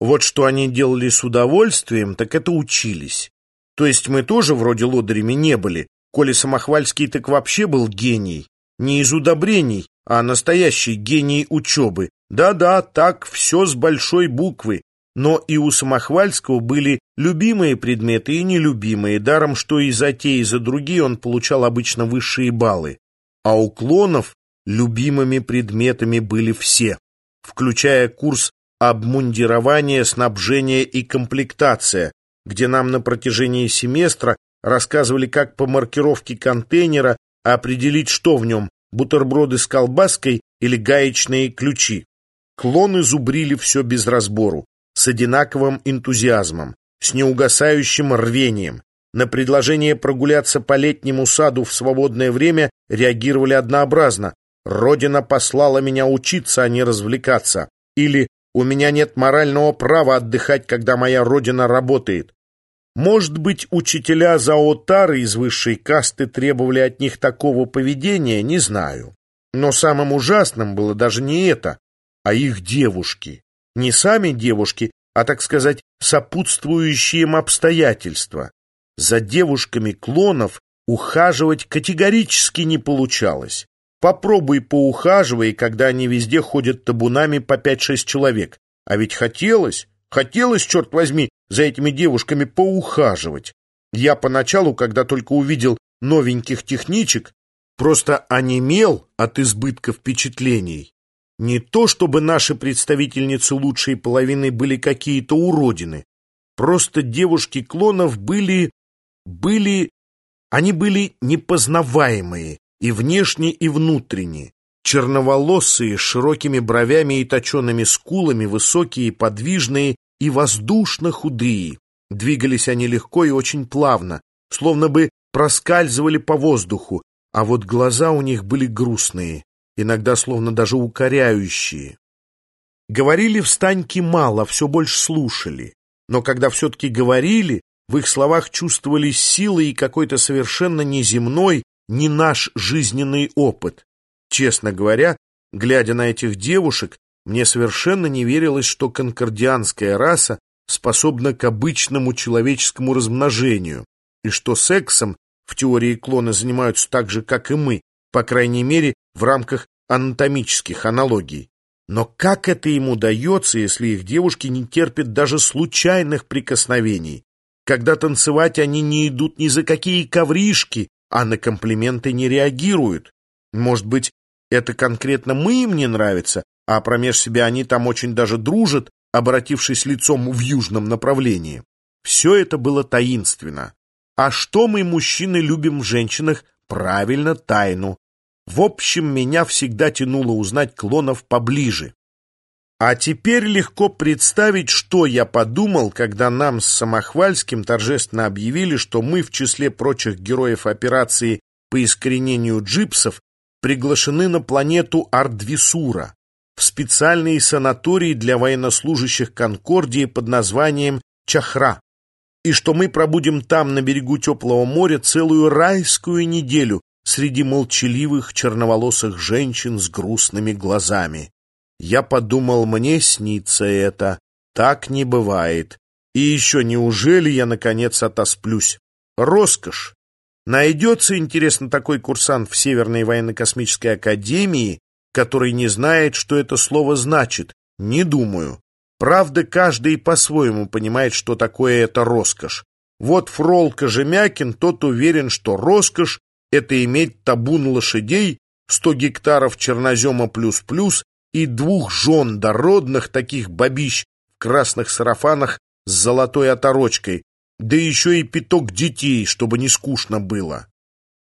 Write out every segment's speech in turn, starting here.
Вот что они делали с удовольствием, так это учились. То есть мы тоже вроде лодырями не были. Коли Самохвальский так вообще был гений. Не из удобрений, а настоящий гений учебы. Да-да, так, все с большой буквы. Но и у Самохвальского были любимые предметы и нелюбимые, даром что и за те, и за другие он получал обычно высшие баллы. А у клонов любимыми предметами были все, включая курс обмундирование, снабжение и комплектация, где нам на протяжении семестра рассказывали, как по маркировке контейнера определить, что в нем – бутерброды с колбаской или гаечные ключи. Клоны зубрили все без разбору, с одинаковым энтузиазмом, с неугасающим рвением. На предложение прогуляться по летнему саду в свободное время реагировали однообразно. «Родина послала меня учиться, а не развлекаться» или у меня нет морального права отдыхать, когда моя родина работает. Может быть, учителя Заотары из высшей касты требовали от них такого поведения, не знаю. Но самым ужасным было даже не это, а их девушки. Не сами девушки, а, так сказать, сопутствующие им обстоятельства. За девушками клонов ухаживать категорически не получалось. Попробуй поухаживай, когда они везде ходят табунами по пять-шесть человек. А ведь хотелось, хотелось, черт возьми, за этими девушками поухаживать. Я поначалу, когда только увидел новеньких техничек, просто онемел от избытка впечатлений. Не то, чтобы наши представительницы лучшей половины были какие-то уродины. Просто девушки клонов были... были... Они были непознаваемые, и внешне, и внутренне. Черноволосые, с широкими бровями и точеными скулами, высокие, подвижные и воздушно худые. Двигались они легко и очень плавно, словно бы проскальзывали по воздуху, а вот глаза у них были грустные, иногда словно даже укоряющие. Говорили в Станьке мало, все больше слушали, но когда все-таки говорили, в их словах чувствовались силы и какой-то совершенно неземной, не наш жизненный опыт. Честно говоря, глядя на этих девушек, мне совершенно не верилось, что конкордианская раса способна к обычному человеческому размножению, и что сексом в теории клоны занимаются так же, как и мы, по крайней мере, в рамках анатомических аналогий. Но как это им удается, если их девушки не терпят даже случайных прикосновений? Когда танцевать они не идут ни за какие ковришки, а на комплименты не реагируют. Может быть, это конкретно мы им не нравится, а промеж себя они там очень даже дружат, обратившись лицом в южном направлении. Все это было таинственно. А что мы, мужчины, любим в женщинах? Правильно, тайну. В общем, меня всегда тянуло узнать клонов поближе. А теперь легко представить, что я подумал, когда нам с Самохвальским торжественно объявили, что мы в числе прочих героев операции по искоренению джипсов приглашены на планету Ардвисура в специальный санаторий для военнослужащих Конкордии под названием Чахра, и что мы пробудем там на берегу теплого моря целую райскую неделю среди молчаливых черноволосых женщин с грустными глазами. Я подумал, мне снится это. Так не бывает. И еще неужели я, наконец, отосплюсь? Роскошь! Найдется, интересно, такой курсант в Северной военно-космической академии, который не знает, что это слово значит? Не думаю. Правда, каждый по-своему понимает, что такое это роскошь. Вот Фрол Кожемякин, тот уверен, что роскошь — это иметь табун лошадей, 100 гектаров чернозема плюс-плюс и двух жен дородных таких бабищ в красных сарафанах с золотой оторочкой, да еще и пяток детей, чтобы не скучно было.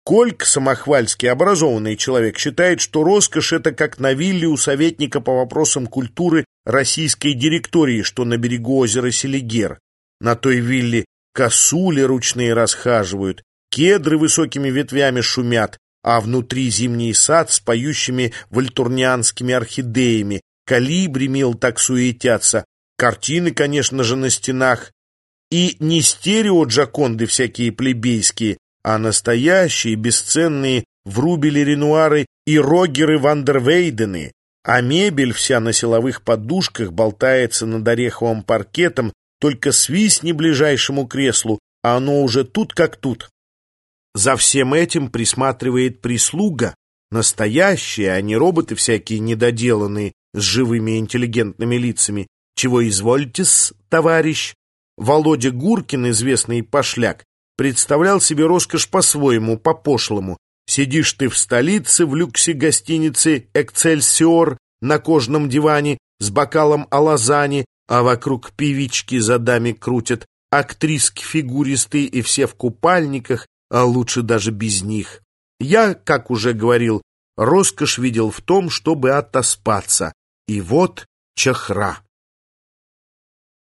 Кольк, самохвальский образованный человек, считает, что роскошь — это как на вилле у советника по вопросам культуры российской директории, что на берегу озера Селигер. На той вилле косули ручные расхаживают, кедры высокими ветвями шумят, а внутри зимний сад с поющими вальтурнианскими орхидеями, калибри мил так суетятся, картины, конечно же, на стенах, и не стерео-джаконды всякие плебейские, а настоящие, бесценные врубели Ренуары и Рогеры Вандервейдены, а мебель вся на силовых подушках болтается над ореховым паркетом, только свистни ближайшему креслу, а оно уже тут как тут. За всем этим присматривает прислуга, настоящая, а не роботы всякие недоделанные с живыми интеллигентными лицами. Чего извольте-с, товарищ? Володя Гуркин, известный пошляк, представлял себе роскошь по-своему, по-пошлому. Сидишь ты в столице, в люксе гостиницы «Экцельсиор» на кожном диване с бокалом алазани, а вокруг певички за дами крутят, актриски фигуристые и все в купальниках, а лучше даже без них. Я, как уже говорил, роскошь видел в том, чтобы отоспаться. И вот чахра.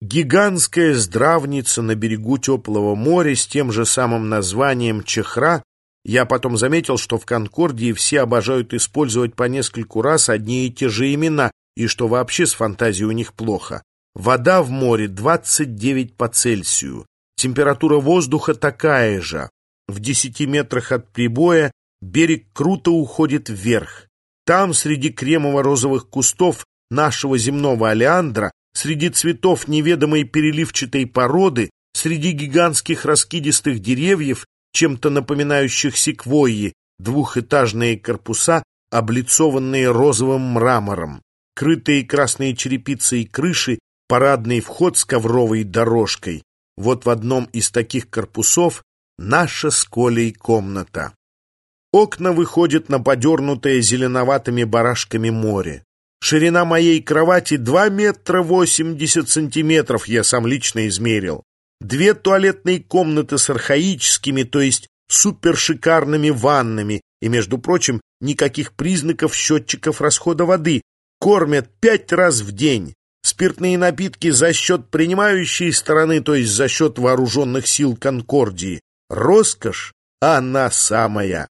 Гигантская здравница на берегу теплого моря с тем же самым названием Чехра. Я потом заметил, что в Конкордии все обожают использовать по нескольку раз одни и те же имена, и что вообще с фантазией у них плохо. Вода в море 29 по Цельсию. Температура воздуха такая же. В 10 метрах от прибоя берег круто уходит вверх. Там, среди кремово-розовых кустов нашего земного олеандра, среди цветов неведомой переливчатой породы, среди гигантских раскидистых деревьев, чем-то напоминающих секвойи, двухэтажные корпуса, облицованные розовым мрамором, крытые красной черепицей крыши парадный вход с ковровой дорожкой. Вот в одном из таких корпусов наша с Колей комната. Окна выходят на подернутое зеленоватыми барашками море. Ширина моей кровати 2 метра 80 сантиметров, я сам лично измерил. Две туалетные комнаты с архаическими, то есть супершикарными ваннами, и, между прочим, никаких признаков счетчиков расхода воды. Кормят пять раз в день спиртные напитки за счет принимающей стороны, то есть за счет вооруженных сил Конкордии. Роскошь, она самая.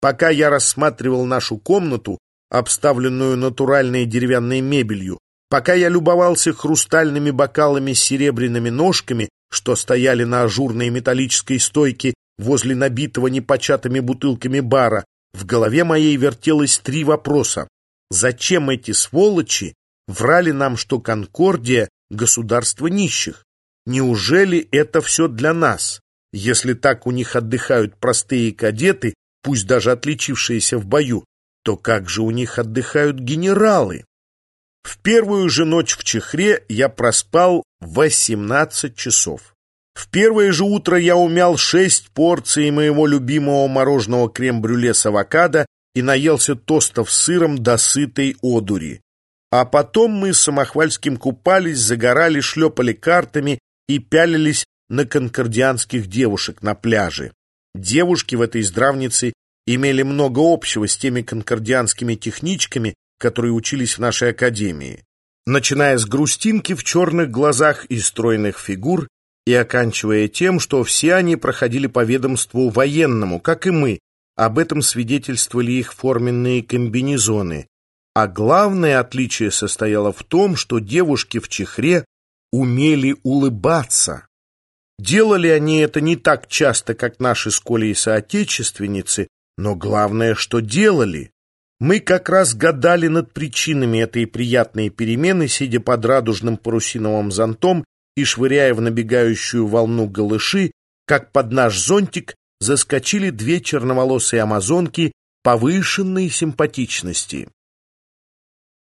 Пока я рассматривал нашу комнату, обставленную натуральной деревянной мебелью, пока я любовался хрустальными бокалами с серебряными ножками, что стояли на ажурной металлической стойке возле набитого непочатыми бутылками бара, в голове моей вертелось три вопроса. Зачем эти сволочи Врали нам, что Конкордия — государство нищих. Неужели это все для нас? Если так у них отдыхают простые кадеты, пусть даже отличившиеся в бою, то как же у них отдыхают генералы? В первую же ночь в Чехре я проспал 18 часов. В первое же утро я умял шесть порций моего любимого мороженого крем-брюле с авокадо и наелся тостов с сыром до сытой одури. А потом мы с Самохвальским купались, загорали, шлепали картами и пялились на конкордианских девушек на пляже. Девушки в этой здравнице имели много общего с теми конкордианскими техничками, которые учились в нашей академии. Начиная с грустинки в черных глазах и стройных фигур, и оканчивая тем, что все они проходили по ведомству военному, как и мы, об этом свидетельствовали их форменные комбинезоны, а главное отличие состояло в том, что девушки в чехре умели улыбаться. Делали они это не так часто, как наши с Колей соотечественницы, но главное, что делали. Мы как раз гадали над причинами этой приятной перемены, сидя под радужным парусиновым зонтом и швыряя в набегающую волну голыши, как под наш зонтик заскочили две черноволосые амазонки повышенной симпатичности.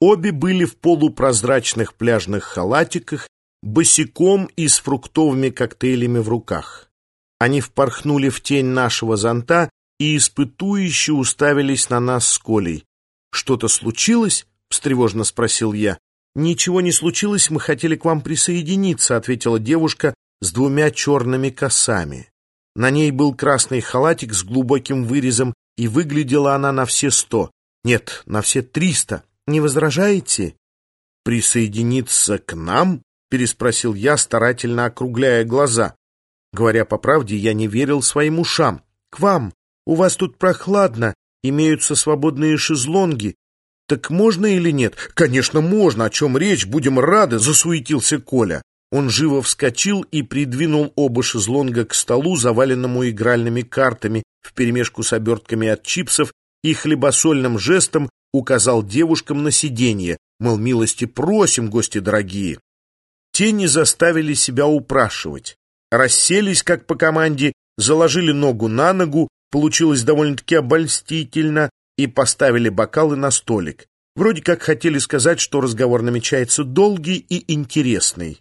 Обе были в полупрозрачных пляжных халатиках, босиком и с фруктовыми коктейлями в руках. Они впорхнули в тень нашего зонта и испытующе уставились на нас с Колей. «Что-то случилось?» — встревожно спросил я. «Ничего не случилось, мы хотели к вам присоединиться», — ответила девушка с двумя черными косами. На ней был красный халатик с глубоким вырезом, и выглядела она на все сто. Нет, на все триста. Не возражаете? Присоединиться к нам? Переспросил я, старательно округляя глаза. Говоря по правде, я не верил своим ушам. К вам. У вас тут прохладно, имеются свободные шезлонги. Так можно или нет? Конечно, можно. О чем речь? Будем рады, засуетился Коля. Он живо вскочил и придвинул оба шезлонга к столу, заваленному игральными картами, вперемешку с обертками от чипсов, и хлебосольным жестом указал девушкам на сиденье, мол, милости просим, гости дорогие. Те не заставили себя упрашивать. Расселись, как по команде, заложили ногу на ногу, получилось довольно-таки обольстительно, и поставили бокалы на столик. Вроде как хотели сказать, что разговор намечается долгий и интересный.